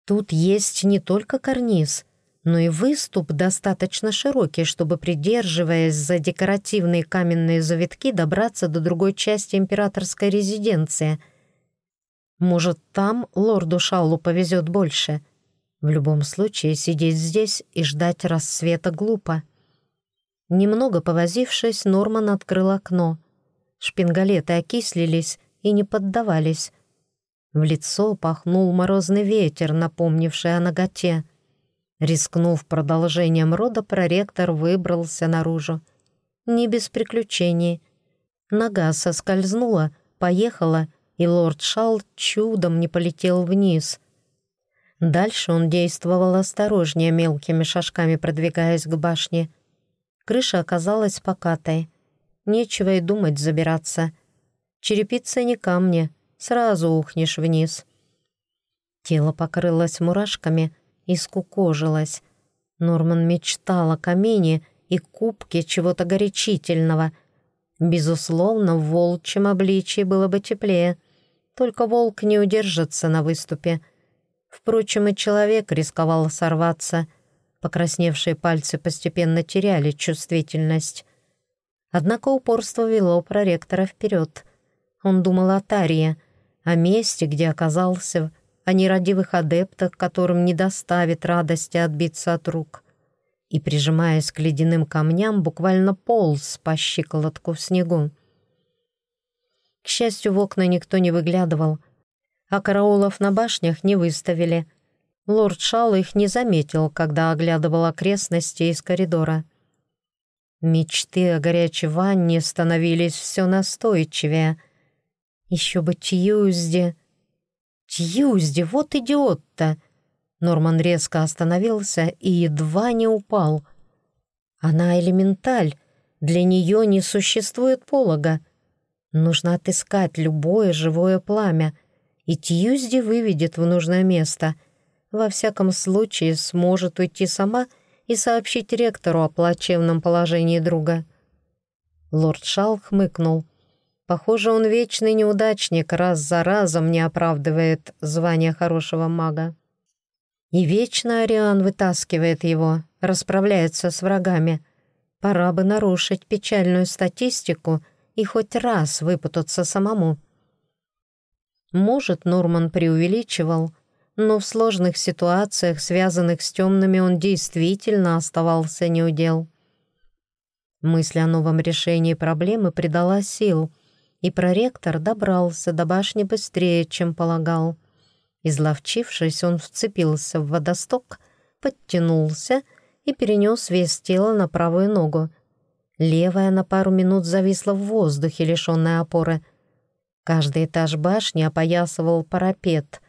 Тут есть не только карниз — но и выступ достаточно широкий, чтобы, придерживаясь за декоративные каменные завитки, добраться до другой части императорской резиденции. Может, там лорду Шаулу повезет больше. В любом случае, сидеть здесь и ждать рассвета глупо. Немного повозившись, Норман открыл окно. Шпингалеты окислились и не поддавались. В лицо пахнул морозный ветер, напомнивший о ноготе. Рискнув продолжением рода, проректор выбрался наружу. Не без приключений. Нога соскользнула, поехала, и лорд Шал чудом не полетел вниз. Дальше он действовал осторожнее, мелкими шажками продвигаясь к башне. Крыша оказалась покатой. Нечего и думать забираться. Черепица не камни, сразу ухнешь вниз. Тело покрылось мурашками — и скукожилась. Норман мечтал о камине и кубке чего-то горячительного. Безусловно, в волчьем обличии было бы теплее. Только волк не удержится на выступе. Впрочем, и человек рисковал сорваться. Покрасневшие пальцы постепенно теряли чувствительность. Однако упорство вело проректора вперед. Он думал о Тарье, о месте, где оказался, о нерадивых адептах, которым не доставит радости отбиться от рук. И, прижимаясь к ледяным камням, буквально полз по щиколотку в снегу. К счастью, в окна никто не выглядывал, а караулов на башнях не выставили. Лорд Шал их не заметил, когда оглядывал окрестности из коридора. Мечты о горячей ванне становились все настойчивее. Еще бы Тьюзде «Тьюзди, вот идиот-то!» Норман резко остановился и едва не упал. «Она элементаль, для нее не существует полога. Нужно отыскать любое живое пламя, и Тьюзди выведет в нужное место. Во всяком случае, сможет уйти сама и сообщить ректору о плачевном положении друга». Лорд Шал хмыкнул. Похоже, он вечный неудачник, раз за разом не оправдывает звание хорошего мага. И вечно Ариан вытаскивает его, расправляется с врагами. Пора бы нарушить печальную статистику и хоть раз выпутаться самому. Может, Норман преувеличивал, но в сложных ситуациях, связанных с темными, он действительно оставался неудел. Мысль о новом решении проблемы придала сил — и проректор добрался до башни быстрее, чем полагал. Изловчившись, он вцепился в водосток, подтянулся и перенес вес тела на правую ногу. Левая на пару минут зависла в воздухе, лишённая опоры. Каждый этаж башни опоясывал парапет.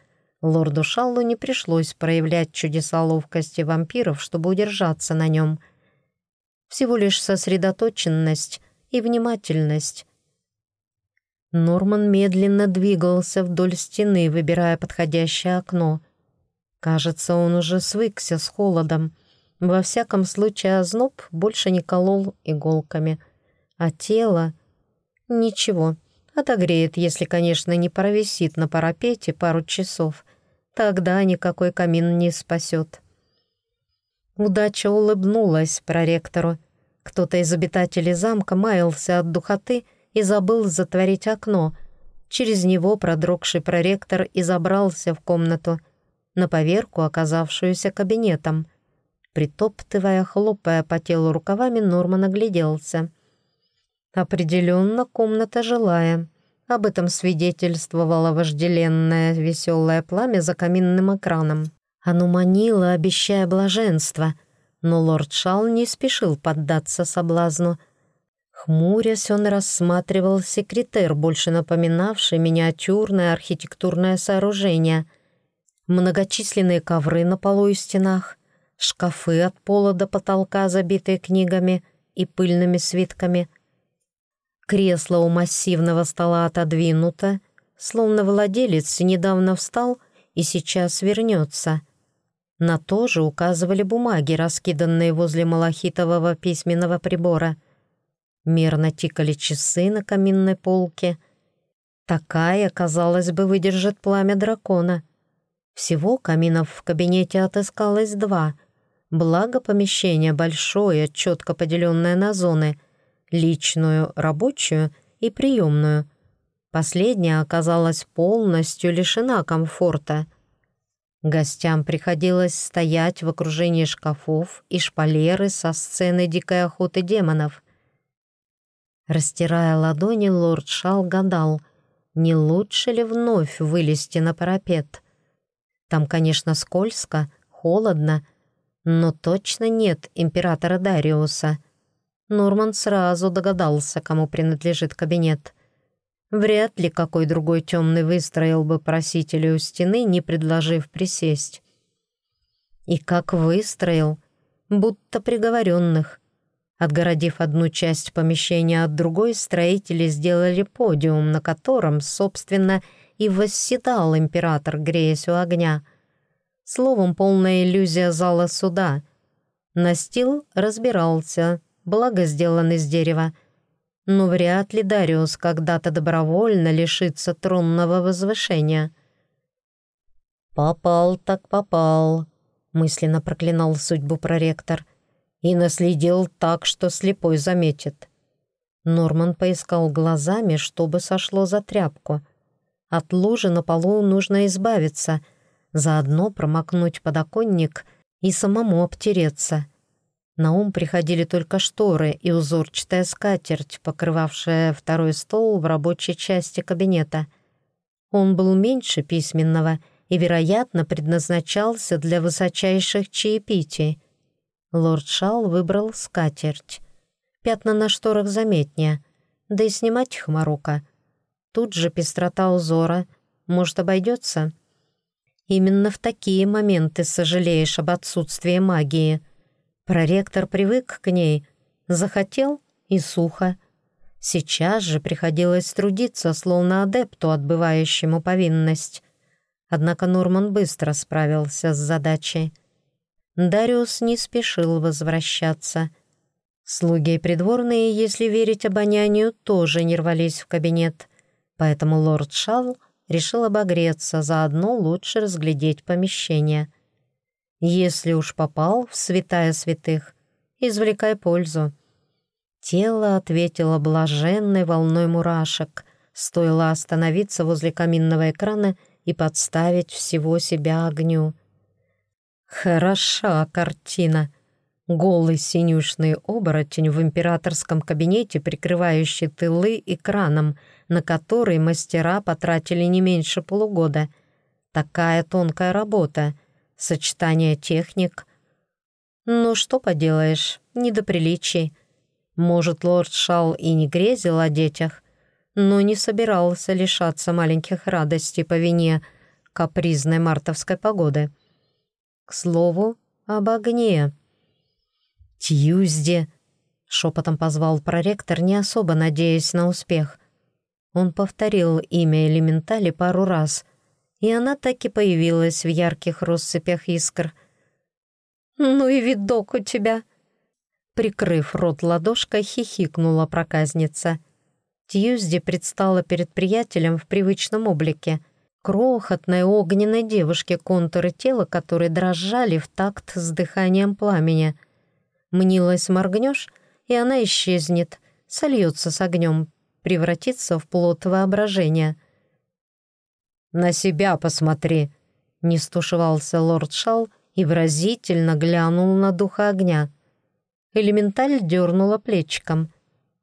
Лорду Шаллу не пришлось проявлять чудеса ловкости вампиров, чтобы удержаться на нем. Всего лишь сосредоточенность и внимательность. Норман медленно двигался вдоль стены, выбирая подходящее окно. Кажется, он уже свыкся с холодом. Во всяком случае, озноб больше не колол иголками. А тело... Ничего, отогреет, если, конечно, не провисит на парапете пару часов. Тогда никакой камин не спасет. Удача улыбнулась проректору. Кто-то из обитателей замка маялся от духоты и забыл затворить окно. Через него продрогший проректор и забрался в комнату, на поверку, оказавшуюся кабинетом. Притоптывая, хлопая по телу рукавами, Норман огляделся. Определенно комната жилая. Об этом свидетельствовало вожделенное веселое пламя за каминным экраном. Оно манило, обещая блаженство, но лорд Шал не спешил поддаться соблазну — Хмурясь, он рассматривал секретер, больше напоминавший миниатюрное архитектурное сооружение. Многочисленные ковры на полу и стенах, шкафы от пола до потолка, забитые книгами и пыльными свитками. Кресло у массивного стола отодвинуто, словно владелец недавно встал и сейчас вернется. На то же указывали бумаги, раскиданные возле малахитового письменного прибора — Мерно тикали часы на каминной полке. Такая, казалось бы, выдержит пламя дракона. Всего каминов в кабинете отыскалось два. Благо помещение большое, четко поделенное на зоны. Личную, рабочую и приемную. Последняя оказалась полностью лишена комфорта. Гостям приходилось стоять в окружении шкафов и шпалеры со сцены дикой охоты демонов. Растирая ладони, лорд Шал гадал, не лучше ли вновь вылезти на парапет. Там, конечно, скользко, холодно, но точно нет императора Дариуса. Норман сразу догадался, кому принадлежит кабинет. Вряд ли какой другой темный выстроил бы просителю у стены, не предложив присесть. И как выстроил, будто приговоренных. Отгородив одну часть помещения от другой, строители сделали подиум, на котором, собственно, и восседал император, греясь у огня. Словом, полная иллюзия зала суда. Настил разбирался, благо сделан из дерева. Но вряд ли Дариус когда-то добровольно лишится тронного возвышения. «Попал так попал», — мысленно проклинал судьбу проректор — и наследил так, что слепой заметит. Норман поискал глазами, чтобы сошло за тряпку. От лужи на полу нужно избавиться, заодно промокнуть подоконник и самому обтереться. На ум приходили только шторы и узорчатая скатерть, покрывавшая второй стол в рабочей части кабинета. Он был меньше письменного и, вероятно, предназначался для высочайших чаепитий. Лорд Шал выбрал скатерть. Пятна на шторах заметнее, да и снимать их морока. Тут же пестрота узора. Может, обойдется? Именно в такие моменты сожалеешь об отсутствии магии. Проректор привык к ней, захотел и сухо. Сейчас же приходилось трудиться, словно адепту, отбывающему повинность. Однако Норман быстро справился с задачей. Дариус не спешил возвращаться. Слуги и придворные, если верить обонянию, тоже не рвались в кабинет, поэтому лорд Шал решил обогреться, заодно лучше разглядеть помещение. Если уж попал в святая святых, извлекай пользу. Тело ответило блаженной волной мурашек. Стоило остановиться возле каминного экрана и подставить всего себя огню — Хороша картина. Голый синюшный оборотень в императорском кабинете, прикрывающий тылы экраном, на который мастера потратили не меньше полугода. Такая тонкая работа, сочетание техник. Ну, что поделаешь, не до приличий. Может, лорд Шал и не грезил о детях, но не собирался лишаться маленьких радостей по вине капризной мартовской погоды. К слову, об огне. «Тьюзде!» — шепотом позвал проректор, не особо надеясь на успех. Он повторил имя элементали пару раз, и она так и появилась в ярких россыпях искр. «Ну и видок у тебя!» Прикрыв рот ладошкой, хихикнула проказница. Тьюзди предстала перед приятелем в привычном облике — крохотной огненной девушке, контуры тела которой дрожали в такт с дыханием пламени. Мнилась моргнешь, и она исчезнет, сольется с огнем, превратится в плод воображения. «На себя посмотри!» — не стушевался лорд Шал и выразительно глянул на духа огня. Элементаль дернула плечиком.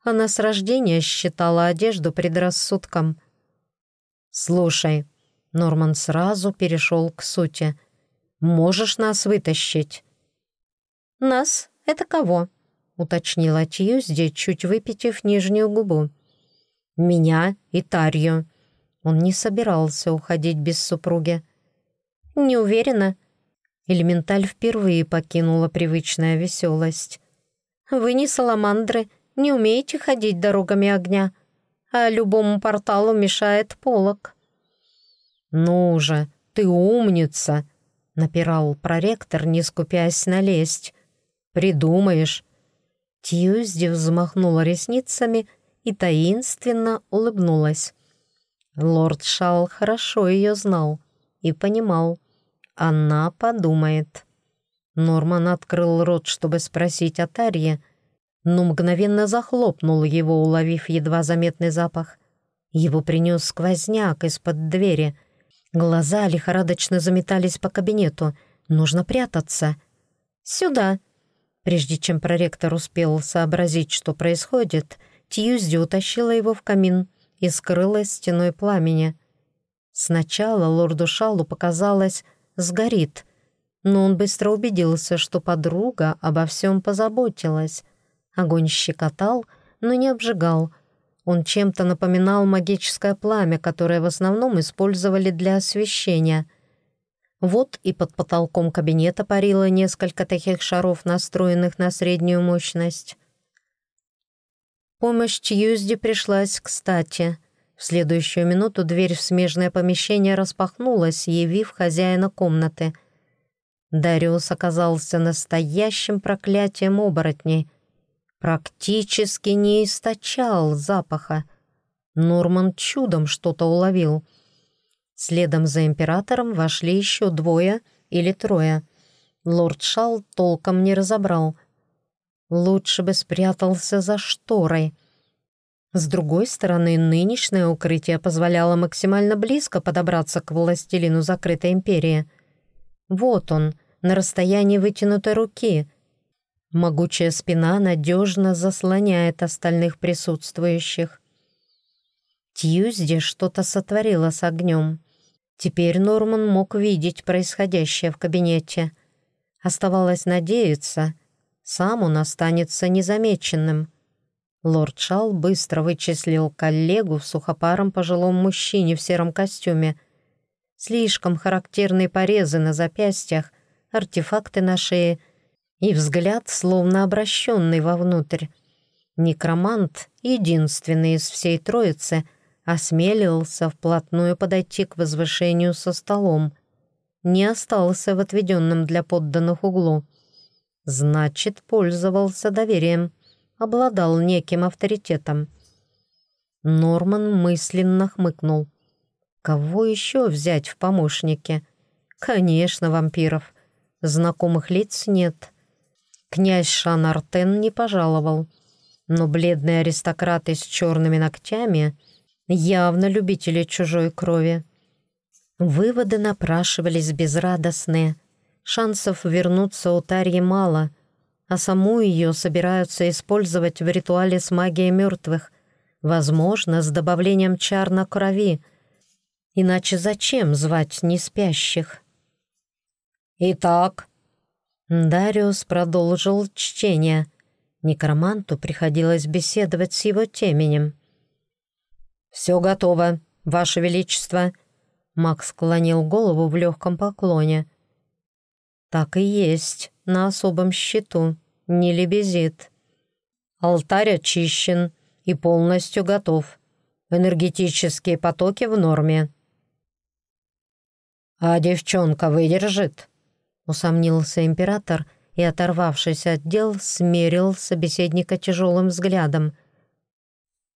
Она с рождения считала одежду предрассудком. «Слушай, Норман сразу перешел к сути. «Можешь нас вытащить?» «Нас? Это кого?» — уточнила Тьюзди, чуть выпитив нижнюю губу. «Меня и Тарью». Он не собирался уходить без супруги. «Не уверена». Элементаль впервые покинула привычная веселость. «Вы не саламандры, не умеете ходить дорогами огня, а любому порталу мешает полог». «Ну же, ты умница!» — напирал проректор, не скупясь налезть. «Придумаешь!» Тьюзди взмахнула ресницами и таинственно улыбнулась. Лорд Шал хорошо ее знал и понимал. Она подумает. Норман открыл рот, чтобы спросить о Тарье, но мгновенно захлопнул его, уловив едва заметный запах. Его принес сквозняк из-под двери — Глаза лихорадочно заметались по кабинету. Нужно прятаться. «Сюда!» Прежде чем проректор успел сообразить, что происходит, Тьюзди утащила его в камин и скрылась стеной пламени. Сначала лорду Шалу показалось «сгорит», но он быстро убедился, что подруга обо всем позаботилась. Огонь щекотал, но не обжигал, он чем-то напоминал магическое пламя, которое в основном использовали для освещения. Вот и под потолком кабинета парило несколько таких шаров, настроенных на среднюю мощность. Помощь Тьюзди пришлась кстати. В следующую минуту дверь в смежное помещение распахнулась, явив хозяина комнаты. Дариус оказался настоящим проклятием оборотней — практически не источал запаха. Норман чудом что-то уловил. Следом за императором вошли еще двое или трое. Лорд Шал толком не разобрал. Лучше бы спрятался за шторой. С другой стороны, нынешнее укрытие позволяло максимально близко подобраться к властелину закрытой империи. Вот он, на расстоянии вытянутой руки — Могучая спина надежно заслоняет остальных присутствующих. Тьюзди что-то сотворила с огнем. Теперь Норман мог видеть происходящее в кабинете. Оставалось надеяться, сам он останется незамеченным. Лорд Шал быстро вычислил коллегу в сухопаром пожилом мужчине в сером костюме. Слишком характерные порезы на запястьях, артефакты на шее — и взгляд, словно обращенный вовнутрь. Некромант, единственный из всей троицы, осмелился вплотную подойти к возвышению со столом. Не остался в отведенном для подданных углу. Значит, пользовался доверием, обладал неким авторитетом. Норман мысленно хмыкнул. Кого еще взять в помощники? Конечно, вампиров. Знакомых лиц нет. Князь Шанартен не пожаловал, но бледные аристократы с черными ногтями явно любители чужой крови. Выводы напрашивались безрадостные. Шансов вернуться у Тарьи мало, а саму ее собираются использовать в ритуале с магией мертвых, возможно, с добавлением чар на крови. Иначе зачем звать неспящих? «Итак», Дариус продолжил чтение. Некроманту приходилось беседовать с его теменем. «Все готово, Ваше Величество!» Макс склонил голову в легком поклоне. «Так и есть, на особом счету, не лебезит. Алтарь очищен и полностью готов. Энергетические потоки в норме». «А девчонка выдержит?» — усомнился император и, оторвавшись от дел, смерил собеседника тяжелым взглядом.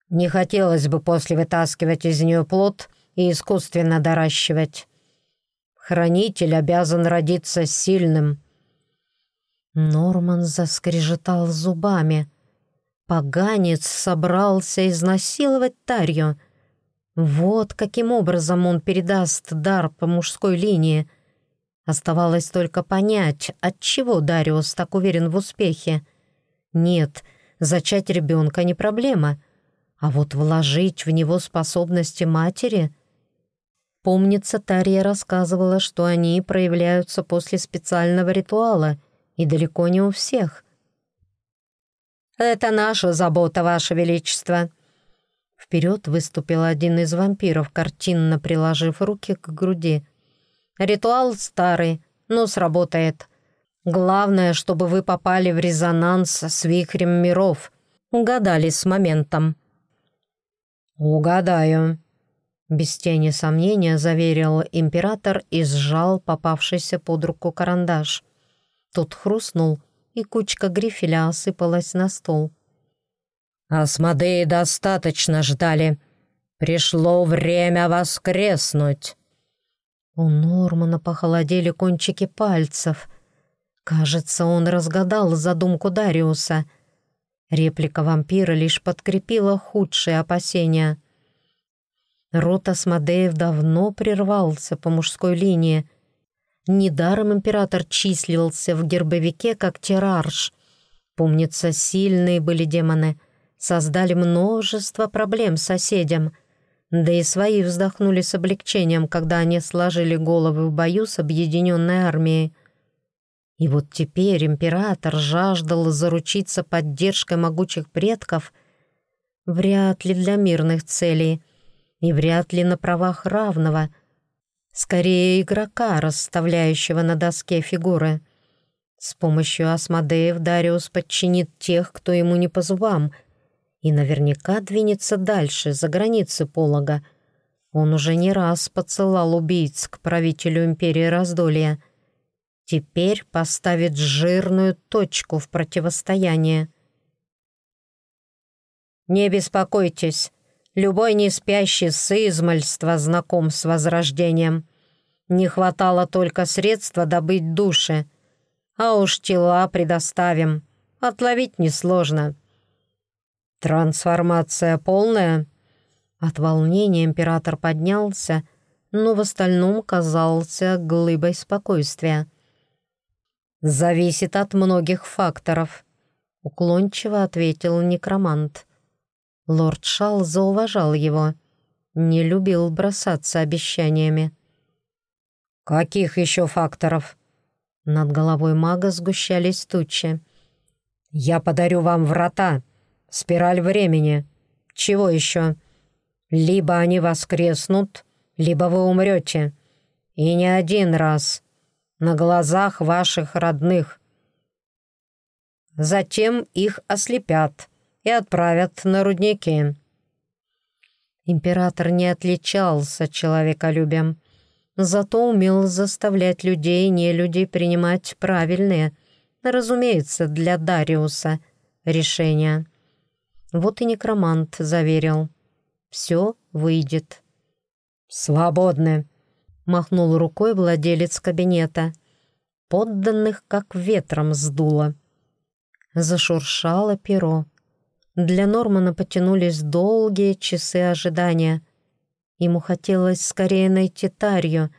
«Не хотелось бы после вытаскивать из нее плод и искусственно доращивать. Хранитель обязан родиться сильным». Норман заскрежетал зубами. Поганец собрался изнасиловать Тарью. Вот каким образом он передаст дар по мужской линии. Оставалось только понять, отчего Дариус так уверен в успехе. Нет, зачать ребенка не проблема, а вот вложить в него способности матери... Помнится, Тарья рассказывала, что они проявляются после специального ритуала, и далеко не у всех. «Это наша забота, Ваше Величество!» Вперед выступил один из вампиров, картинно приложив руки к груди. «Ритуал старый, но сработает. Главное, чтобы вы попали в резонанс с вихрем миров. Угадали с моментом». «Угадаю», — без тени сомнения заверил император и сжал попавшийся под руку карандаш. Тот хрустнул, и кучка грифеля осыпалась на стол. «Асмодеи достаточно ждали. Пришло время воскреснуть». У Нормана похолодели кончики пальцев. Кажется, он разгадал задумку Дариуса. Реплика вампира лишь подкрепила худшие опасения. Рот Асмодеев давно прервался по мужской линии, Недаром император числился в гербовике как тирарш. Помнится, сильные были демоны, создали множество проблем соседям, да и свои вздохнули с облегчением, когда они сложили головы в бою с объединенной армией. И вот теперь император жаждал заручиться поддержкой могучих предков. Вряд ли для мирных целей и вряд ли на правах равного — Скорее игрока, расставляющего на доске фигуры. С помощью Асмодеев Дариус подчинит тех, кто ему не по зубам, и наверняка двинется дальше, за границы полога. Он уже не раз подсылал убийц к правителю Империи Раздолья. Теперь поставит жирную точку в противостоянии. «Не беспокойтесь, Любой неспящий с измальства знаком с возрождением. Не хватало только средства добыть души. А уж тела предоставим. Отловить несложно. Трансформация полная? От волнения император поднялся, но в остальном казался глыбой спокойствия. «Зависит от многих факторов», — уклончиво ответил некромант. Лорд Шал зауважал его, не любил бросаться обещаниями. «Каких еще факторов?» Над головой мага сгущались тучи. «Я подарю вам врата, спираль времени. Чего еще? Либо они воскреснут, либо вы умрете. И не один раз. На глазах ваших родных. Затем их ослепят» и отправят на рудники». Император не отличался человеколюбием, зато умел заставлять людей и не людей принимать правильные, разумеется, для Дариуса, решения. Вот и некромант заверил. «Все выйдет». «Свободны», — махнул рукой владелец кабинета. Подданных как ветром сдуло. Зашуршало перо. Для Нормана потянулись долгие часы ожидания. Ему хотелось скорее найти Тарью,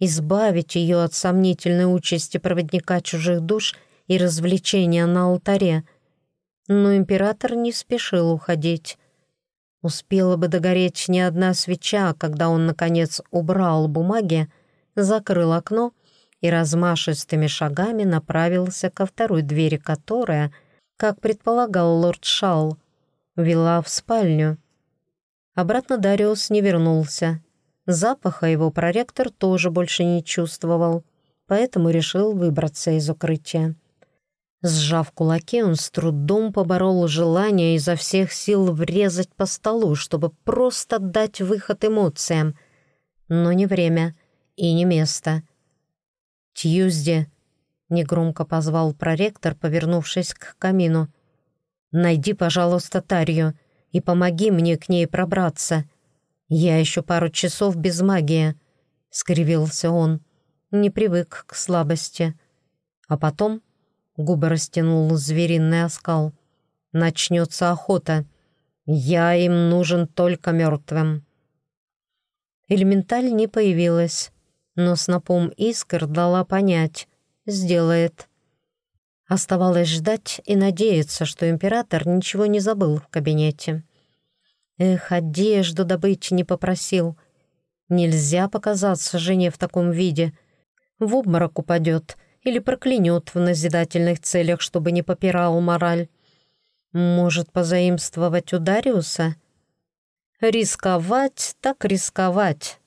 избавить ее от сомнительной участи проводника чужих душ и развлечения на алтаре. Но император не спешил уходить. Успела бы догореть не одна свеча, когда он, наконец, убрал бумаги, закрыл окно и размашистыми шагами направился ко второй двери, которая — как предполагал лорд Шал, вела в спальню. Обратно Дариус не вернулся. Запаха его проректор тоже больше не чувствовал, поэтому решил выбраться из укрытия. Сжав кулаки, он с трудом поборол желание изо всех сил врезать по столу, чтобы просто дать выход эмоциям. Но не время и не место. «Тьюзди», — негромко позвал проректор, повернувшись к камину. «Найди, пожалуйста, Тарью и помоги мне к ней пробраться. Я еще пару часов без магии», — скривился он. Не привык к слабости. А потом Губы растянул звериный оскал. «Начнется охота. Я им нужен только мертвым». Элементаль не появилась, но снопом искр дала понять. Сделает. Оставалось ждать и надеяться, что император ничего не забыл в кабинете. Эх, одежду добыть не попросил. Нельзя показаться жене в таком виде. В обморок упадет — или проклянет в назидательных целях, чтобы не попирал мораль. Может, позаимствовать у Дариуса? Рисковать так рисковать.